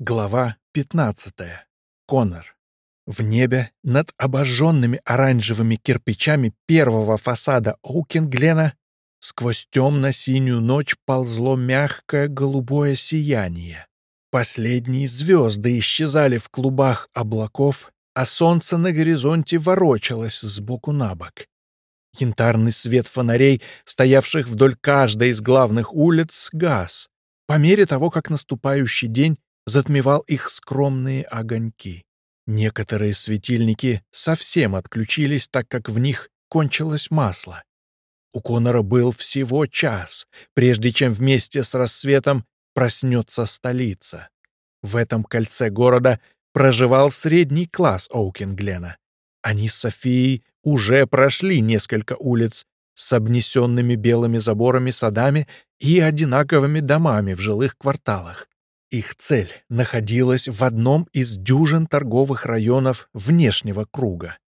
Глава 15. Конор. В небе над обожженными оранжевыми кирпичами первого фасада Оукенглена сквозь темно-синюю ночь ползло мягкое голубое сияние. Последние звезды исчезали в клубах облаков, а солнце на горизонте ворочалось сбоку на бок. Янтарный свет фонарей, стоявших вдоль каждой из главных улиц, газ. По мере того, как наступающий день затмевал их скромные огоньки. Некоторые светильники совсем отключились, так как в них кончилось масло. У Конора был всего час, прежде чем вместе с рассветом проснется столица. В этом кольце города проживал средний класс Оукинглена. Они с Софией уже прошли несколько улиц с обнесенными белыми заборами садами и одинаковыми домами в жилых кварталах. Их цель находилась в одном из дюжин торговых районов внешнего круга.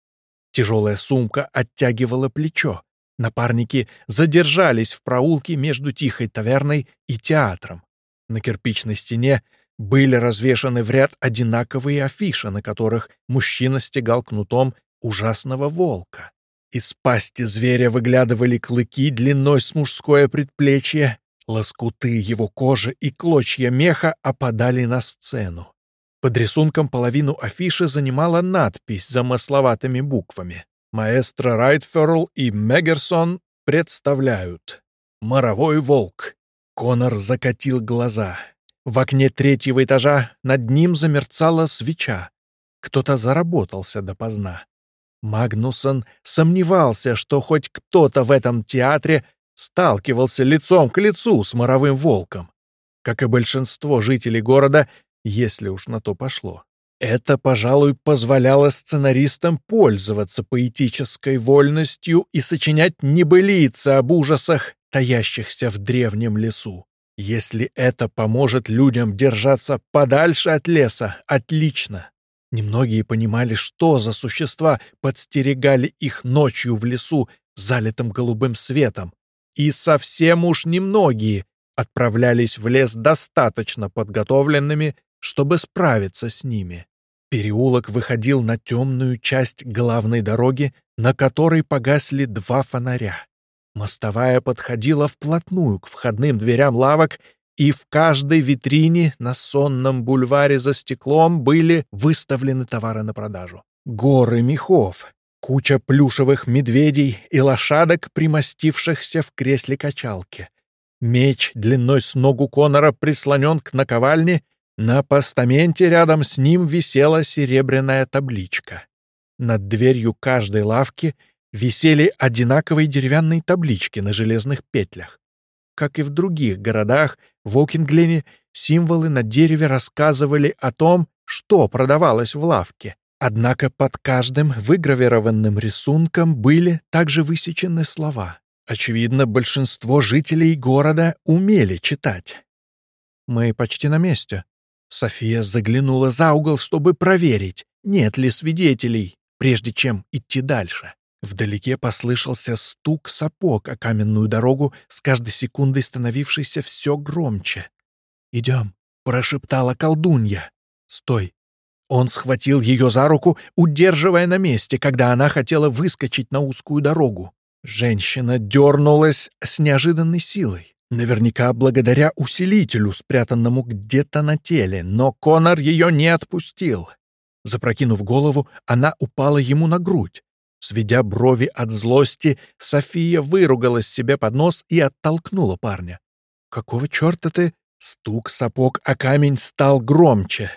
Тяжелая сумка оттягивала плечо. Напарники задержались в проулке между тихой таверной и театром. На кирпичной стене были развешаны в ряд одинаковые афиши, на которых мужчина стегал кнутом ужасного волка. Из пасти зверя выглядывали клыки длиной с мужское предплечье, Лоскуты его кожи и клочья меха опадали на сцену. Под рисунком половину афиши занимала надпись замысловатыми буквами. Маэстро Райтферл и Мегерсон представляют. «Моровой волк». Конор закатил глаза. В окне третьего этажа над ним замерцала свеча. Кто-то заработался допоздна. Магнусон сомневался, что хоть кто-то в этом театре сталкивался лицом к лицу с моровым волком, как и большинство жителей города, если уж на то пошло. Это, пожалуй, позволяло сценаристам пользоваться поэтической вольностью и сочинять небылицы об ужасах, таящихся в древнем лесу. Если это поможет людям держаться подальше от леса, отлично. Немногие понимали, что за существа подстерегали их ночью в лесу, залитым голубым светом, и совсем уж немногие отправлялись в лес достаточно подготовленными, чтобы справиться с ними. Переулок выходил на темную часть главной дороги, на которой погасли два фонаря. Мостовая подходила вплотную к входным дверям лавок, и в каждой витрине на сонном бульваре за стеклом были выставлены товары на продажу. Горы мехов, Куча плюшевых медведей и лошадок, примостившихся в кресле качалки. Меч длиной с ногу Конора прислонен к наковальне, на постаменте рядом с ним висела серебряная табличка. Над дверью каждой лавки висели одинаковые деревянные таблички на железных петлях. Как и в других городах, в Окинглене символы на дереве рассказывали о том, что продавалось в лавке. Однако под каждым выгравированным рисунком были также высечены слова. Очевидно, большинство жителей города умели читать. «Мы почти на месте». София заглянула за угол, чтобы проверить, нет ли свидетелей, прежде чем идти дальше. Вдалеке послышался стук сапог о каменную дорогу, с каждой секундой становившийся все громче. «Идем», — прошептала колдунья. «Стой, он схватил ее за руку, удерживая на месте, когда она хотела выскочить на узкую дорогу. Женщина дернулась с неожиданной силой. Наверняка благодаря усилителю, спрятанному где-то на теле, но Конор ее не отпустил. Запрокинув голову, она упала ему на грудь. Сведя брови от злости, София выругалась себе под нос и оттолкнула парня. «Какого черта ты?» Стук сапог о камень стал громче.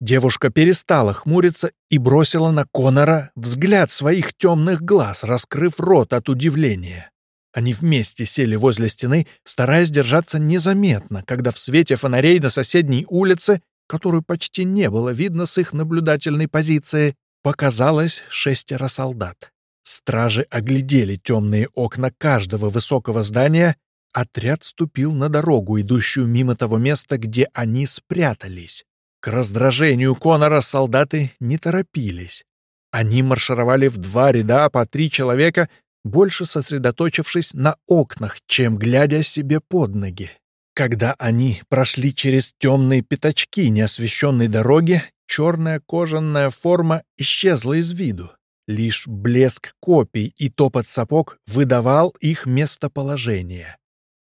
Девушка перестала хмуриться и бросила на Конора взгляд своих темных глаз, раскрыв рот от удивления. Они вместе сели возле стены, стараясь держаться незаметно, когда в свете фонарей на соседней улице, которую почти не было видно с их наблюдательной позиции, показалось шестеро солдат. Стражи оглядели темные окна каждого высокого здания, отряд ступил на дорогу, идущую мимо того места, где они спрятались. К раздражению Конора солдаты не торопились. Они маршировали в два ряда по три человека, больше сосредоточившись на окнах, чем глядя себе под ноги. Когда они прошли через темные пятачки неосвещенной дороги, черная кожаная форма исчезла из виду. Лишь блеск копий и топот сапог выдавал их местоположение.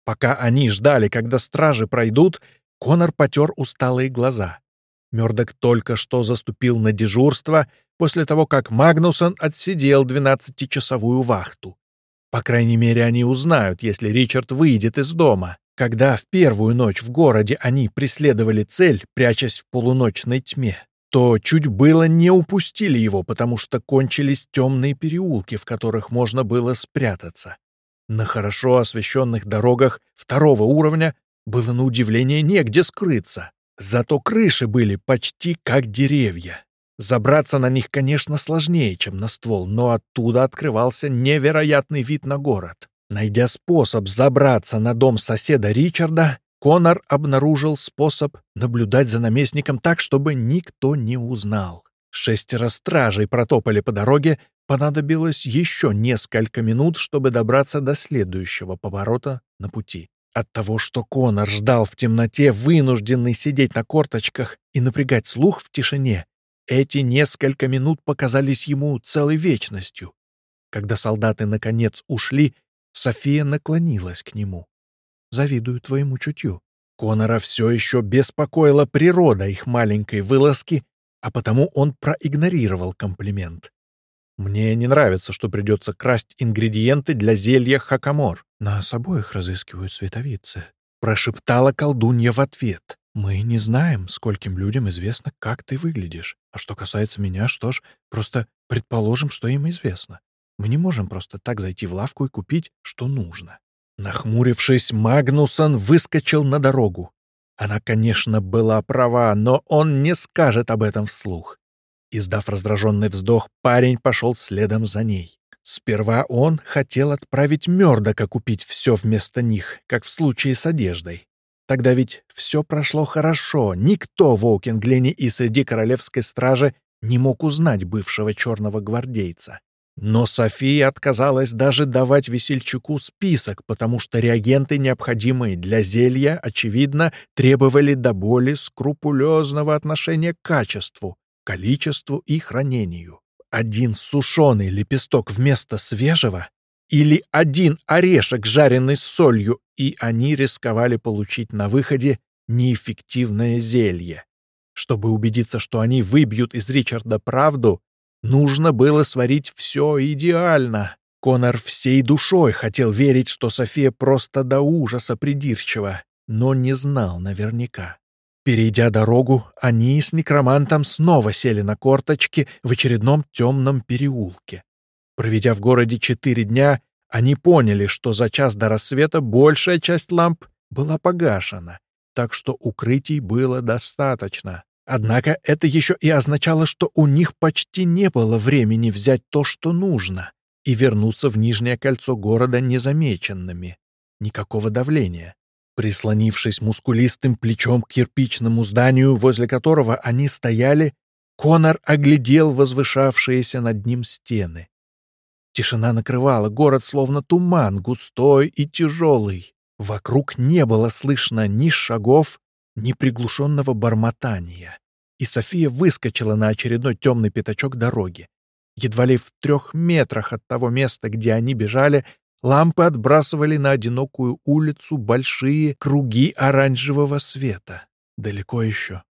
Пока они ждали, когда стражи пройдут, Конор потер усталые глаза. Мёрдок только что заступил на дежурство после того, как Магнусон отсидел двенадцатичасовую вахту. По крайней мере, они узнают, если Ричард выйдет из дома. Когда в первую ночь в городе они преследовали цель, прячась в полуночной тьме, то чуть было не упустили его, потому что кончились темные переулки, в которых можно было спрятаться. На хорошо освещенных дорогах второго уровня было на удивление негде скрыться. Зато крыши были почти как деревья. Забраться на них, конечно, сложнее, чем на ствол, но оттуда открывался невероятный вид на город. Найдя способ забраться на дом соседа Ричарда, Конор обнаружил способ наблюдать за наместником так, чтобы никто не узнал. Шестеро стражей протопали по дороге, понадобилось еще несколько минут, чтобы добраться до следующего поворота на пути. От того, что Конор ждал в темноте, вынужденный сидеть на корточках и напрягать слух в тишине, эти несколько минут показались ему целой вечностью. Когда солдаты наконец ушли, София наклонилась к нему. Завидую твоему чутью. Конора все еще беспокоила природа их маленькой вылазки, а потому он проигнорировал комплимент. «Мне не нравится, что придется красть ингредиенты для зелья хакамор. Нас обоих разыскивают световицы», — прошептала колдунья в ответ. «Мы не знаем, скольким людям известно, как ты выглядишь. А что касается меня, что ж, просто предположим, что им известно. Мы не можем просто так зайти в лавку и купить, что нужно. Нахмурившись, Магнусон выскочил на дорогу. Она, конечно, была права, но он не скажет об этом вслух. Издав раздраженный вздох, парень пошел следом за ней. Сперва он хотел отправить Мёрдока купить все вместо них, как в случае с одеждой. Тогда ведь все прошло хорошо, никто в Оукинглене и среди королевской стражи не мог узнать бывшего черного гвардейца. Но София отказалась даже давать весельчаку список, потому что реагенты, необходимые для зелья, очевидно, требовали до боли скрупулезного отношения к качеству, количеству и хранению. Один сушеный лепесток вместо свежего или один орешек, жареный с солью, и они рисковали получить на выходе неэффективное зелье. Чтобы убедиться, что они выбьют из Ричарда правду, Нужно было сварить все идеально. Конор всей душой хотел верить, что София просто до ужаса придирчива, но не знал наверняка. Перейдя дорогу, они с некромантом снова сели на корточки в очередном темном переулке. Проведя в городе четыре дня, они поняли, что за час до рассвета большая часть ламп была погашена, так что укрытий было достаточно. Однако это еще и означало, что у них почти не было времени взять то, что нужно, и вернуться в нижнее кольцо города незамеченными. Никакого давления. Прислонившись мускулистым плечом к кирпичному зданию, возле которого они стояли, Конор оглядел возвышавшиеся над ним стены. Тишина накрывала город словно туман, густой и тяжелый. Вокруг не было слышно ни шагов, ни приглушенного бормотания, и София выскочила на очередной темный пятачок дороги. Едва ли в трех метрах от того места, где они бежали, лампы отбрасывали на одинокую улицу большие круги оранжевого света. Далеко еще.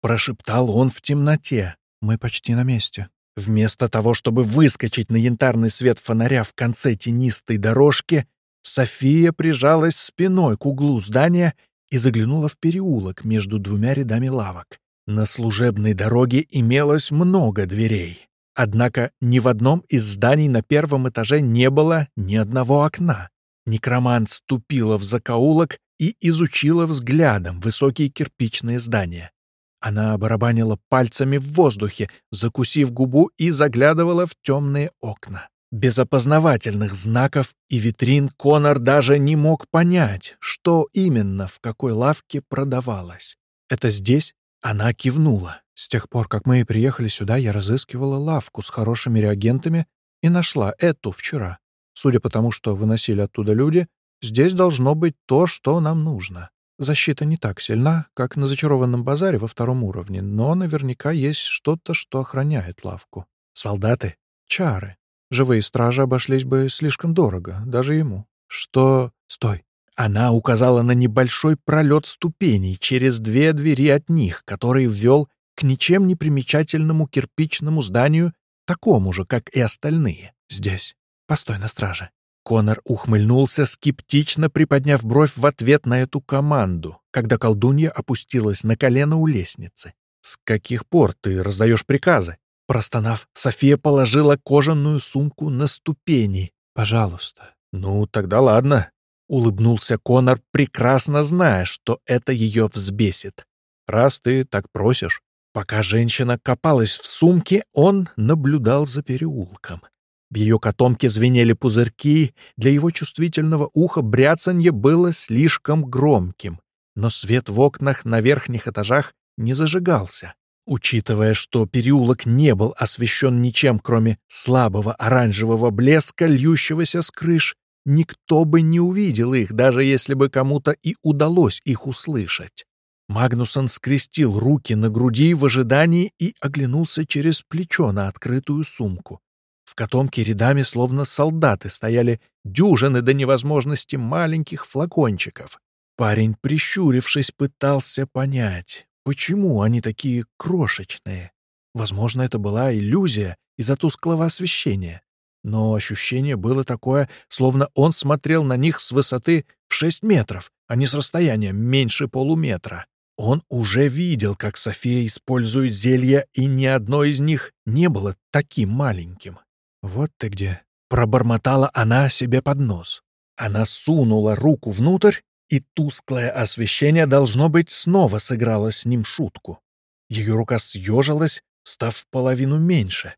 Прошептал он в темноте. Мы почти на месте. Вместо того, чтобы выскочить на янтарный свет фонаря в конце тенистой дорожки, София прижалась спиной к углу здания и заглянула в переулок между двумя рядами лавок. На служебной дороге имелось много дверей. Однако ни в одном из зданий на первом этаже не было ни одного окна. Некромант ступила в закоулок и изучила взглядом высокие кирпичные здания. Она барабанила пальцами в воздухе, закусив губу и заглядывала в темные окна. Без опознавательных знаков и витрин Конор даже не мог понять, что именно в какой лавке продавалось. «Это здесь?» Она кивнула. «С тех пор, как мы приехали сюда, я разыскивала лавку с хорошими реагентами и нашла эту вчера. Судя по тому, что выносили оттуда люди, здесь должно быть то, что нам нужно». Защита не так сильна, как на зачарованном базаре во втором уровне, но наверняка есть что-то, что охраняет лавку. Солдаты — чары. Живые стражи обошлись бы слишком дорого, даже ему. Что... Стой. Она указала на небольшой пролет ступеней через две двери от них, который ввел к ничем не примечательному кирпичному зданию, такому же, как и остальные. Здесь. Постой на страже. Конор ухмыльнулся, скептично приподняв бровь в ответ на эту команду, когда колдунья опустилась на колено у лестницы. «С каких пор ты раздаешь приказы?» Простонав, София положила кожаную сумку на ступени. «Пожалуйста». «Ну, тогда ладно», — улыбнулся Конор, прекрасно зная, что это ее взбесит. «Раз ты так просишь». Пока женщина копалась в сумке, он наблюдал за переулком. В ее котомке звенели пузырьки, для его чувствительного уха бряцанье было слишком громким, но свет в окнах на верхних этажах не зажигался. Учитывая, что переулок не был освещен ничем, кроме слабого оранжевого блеска, льющегося с крыш, никто бы не увидел их, даже если бы кому-то и удалось их услышать. Магнусон скрестил руки на груди в ожидании и оглянулся через плечо на открытую сумку. В котомке рядами, словно солдаты, стояли дюжины до невозможности маленьких флакончиков. Парень, прищурившись, пытался понять, почему они такие крошечные. Возможно, это была иллюзия из-за тусклого освещения. Но ощущение было такое, словно он смотрел на них с высоты в шесть метров, а не с расстояния меньше полуметра. Он уже видел, как София использует зелья, и ни одно из них не было таким маленьким. «Вот ты где!» — пробормотала она себе под нос. Она сунула руку внутрь, и тусклое освещение, должно быть, снова сыграло с ним шутку. Ее рука съежилась, став половину меньше.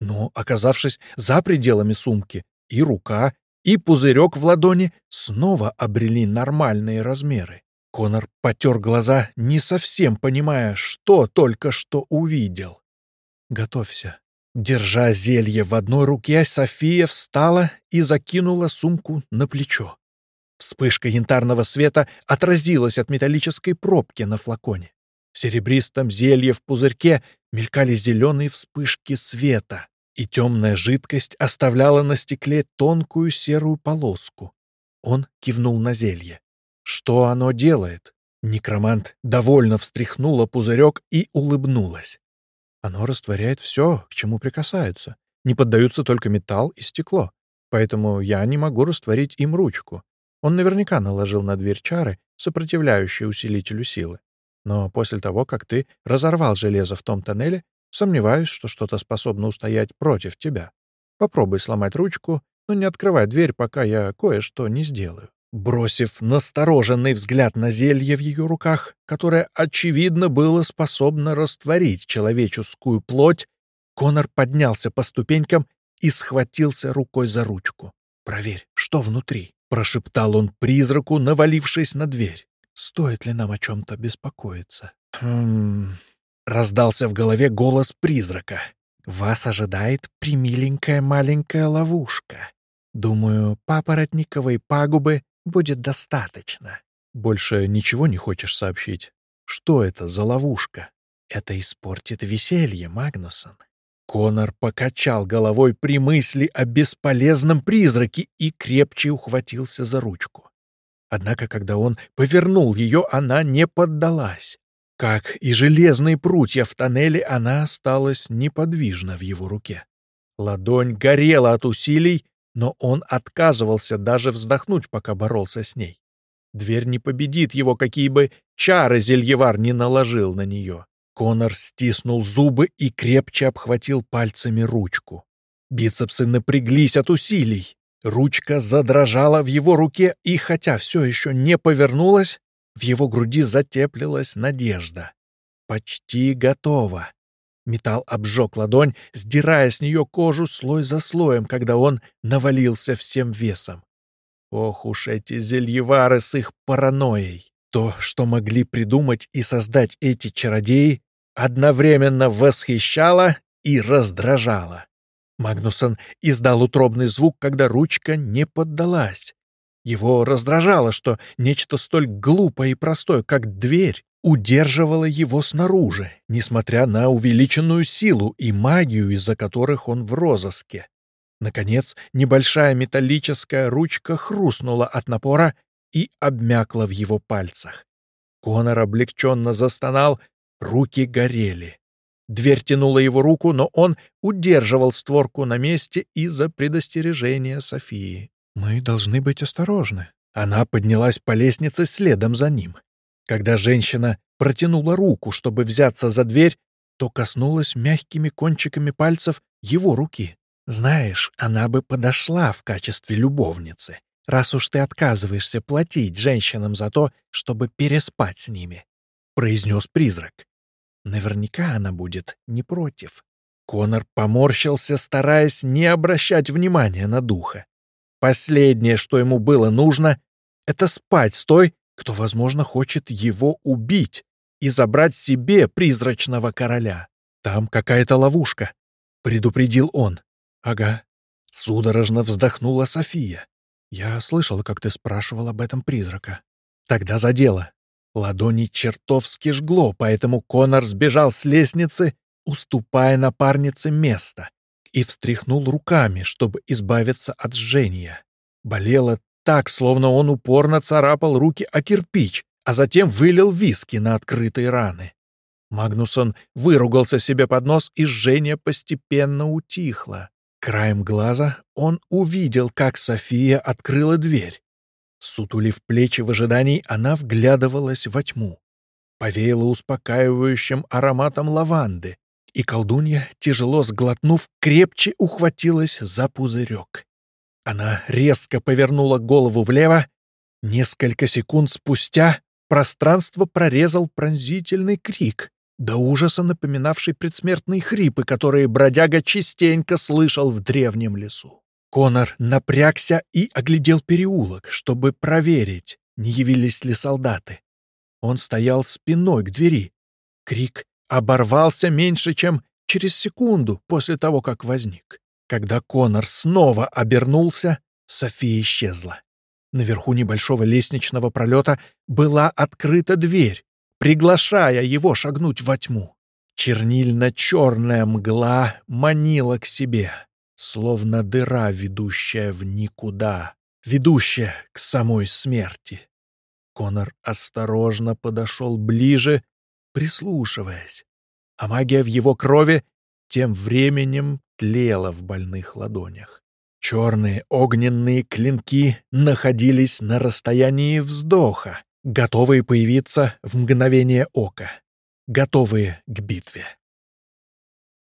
Но, оказавшись за пределами сумки, и рука, и пузырек в ладони снова обрели нормальные размеры. Конор потер глаза, не совсем понимая, что только что увидел. «Готовься», Держа зелье в одной руке, София встала и закинула сумку на плечо. Вспышка янтарного света отразилась от металлической пробки на флаконе. В серебристом зелье в пузырьке мелькали зеленые вспышки света, и темная жидкость оставляла на стекле тонкую серую полоску. Он кивнул на зелье. Что оно делает? Некромант довольно встряхнула пузырек и улыбнулась. Оно растворяет все, к чему прикасается. Не поддаются только металл и стекло. Поэтому я не могу растворить им ручку. Он наверняка наложил на дверь чары, сопротивляющие усилителю силы. Но после того, как ты разорвал железо в том тоннеле, сомневаюсь, что что-то способно устоять против тебя. Попробуй сломать ручку, но не открывай дверь, пока я кое-что не сделаю. Бросив настороженный взгляд на зелье в ее руках, которое, очевидно, было способно растворить человеческую плоть, Конор поднялся по ступенькам и схватился рукой за ручку. «Проверь, что внутри», — прошептал он призраку, навалившись на дверь. «Стоит ли нам о чем-то беспокоиться?» «Хм...» — раздался в голове голос призрака. «Вас ожидает примиленькая маленькая ловушка. Думаю, папоротниковой пагубы будет достаточно. Больше ничего не хочешь сообщить? Что это за ловушка? Это испортит веселье, Магнусон. Конор покачал головой при мысли о бесполезном призраке и крепче ухватился за ручку. Однако, когда он повернул ее, она не поддалась. Как и железные прутья в тоннеле, она осталась неподвижна в его руке. Ладонь горела от усилий, но он отказывался даже вздохнуть, пока боролся с ней. Дверь не победит его, какие бы чары Зельевар не наложил на нее. Конор стиснул зубы и крепче обхватил пальцами ручку. Бицепсы напряглись от усилий. Ручка задрожала в его руке, и хотя все еще не повернулась, в его груди затеплилась надежда. Почти готово. Металл обжег ладонь, сдирая с нее кожу слой за слоем, когда он навалился всем весом. Ох уж эти зельевары с их паранойей! То, что могли придумать и создать эти чародеи, одновременно восхищало и раздражало. Магнусон издал утробный звук, когда ручка не поддалась. Его раздражало, что нечто столь глупое и простое, как дверь, удерживало его снаружи, несмотря на увеличенную силу и магию, из-за которых он в розыске. Наконец, небольшая металлическая ручка хрустнула от напора и обмякла в его пальцах. Конор облегченно застонал, руки горели. Дверь тянула его руку, но он удерживал створку на месте из-за предостережения Софии. «Мы должны быть осторожны». Она поднялась по лестнице следом за ним. Когда женщина протянула руку, чтобы взяться за дверь, то коснулась мягкими кончиками пальцев его руки. «Знаешь, она бы подошла в качестве любовницы, раз уж ты отказываешься платить женщинам за то, чтобы переспать с ними», — произнес призрак. «Наверняка она будет не против». Конор поморщился, стараясь не обращать внимания на духа. Последнее, что ему было нужно, это спать с той, кто, возможно, хочет его убить и забрать себе призрачного короля. Там какая-то ловушка, — предупредил он. Ага. Судорожно вздохнула София. Я слышала, как ты спрашивал об этом призрака. Тогда за дело. Ладони чертовски жгло, поэтому Конор сбежал с лестницы, уступая напарнице место и встряхнул руками, чтобы избавиться от жжения. Болело так, словно он упорно царапал руки о кирпич, а затем вылил виски на открытые раны. Магнусон выругался себе под нос, и жжение постепенно утихло. Краем глаза он увидел, как София открыла дверь. Сутулив плечи в ожидании, она вглядывалась во тьму. Повеяло успокаивающим ароматом лаванды, и колдунья, тяжело сглотнув, крепче ухватилась за пузырек. Она резко повернула голову влево. Несколько секунд спустя пространство прорезал пронзительный крик, до ужаса напоминавший предсмертные хрипы, которые бродяга частенько слышал в древнем лесу. Конор напрягся и оглядел переулок, чтобы проверить, не явились ли солдаты. Он стоял спиной к двери. Крик оборвался меньше, чем через секунду после того, как возник. Когда Конор снова обернулся, София исчезла. Наверху небольшого лестничного пролета была открыта дверь, приглашая его шагнуть во тьму. Чернильно-черная мгла манила к себе, словно дыра, ведущая в никуда, ведущая к самой смерти. Конор осторожно подошел ближе прислушиваясь, а магия в его крови тем временем тлела в больных ладонях. Черные огненные клинки находились на расстоянии вздоха, готовые появиться в мгновение ока, готовые к битве.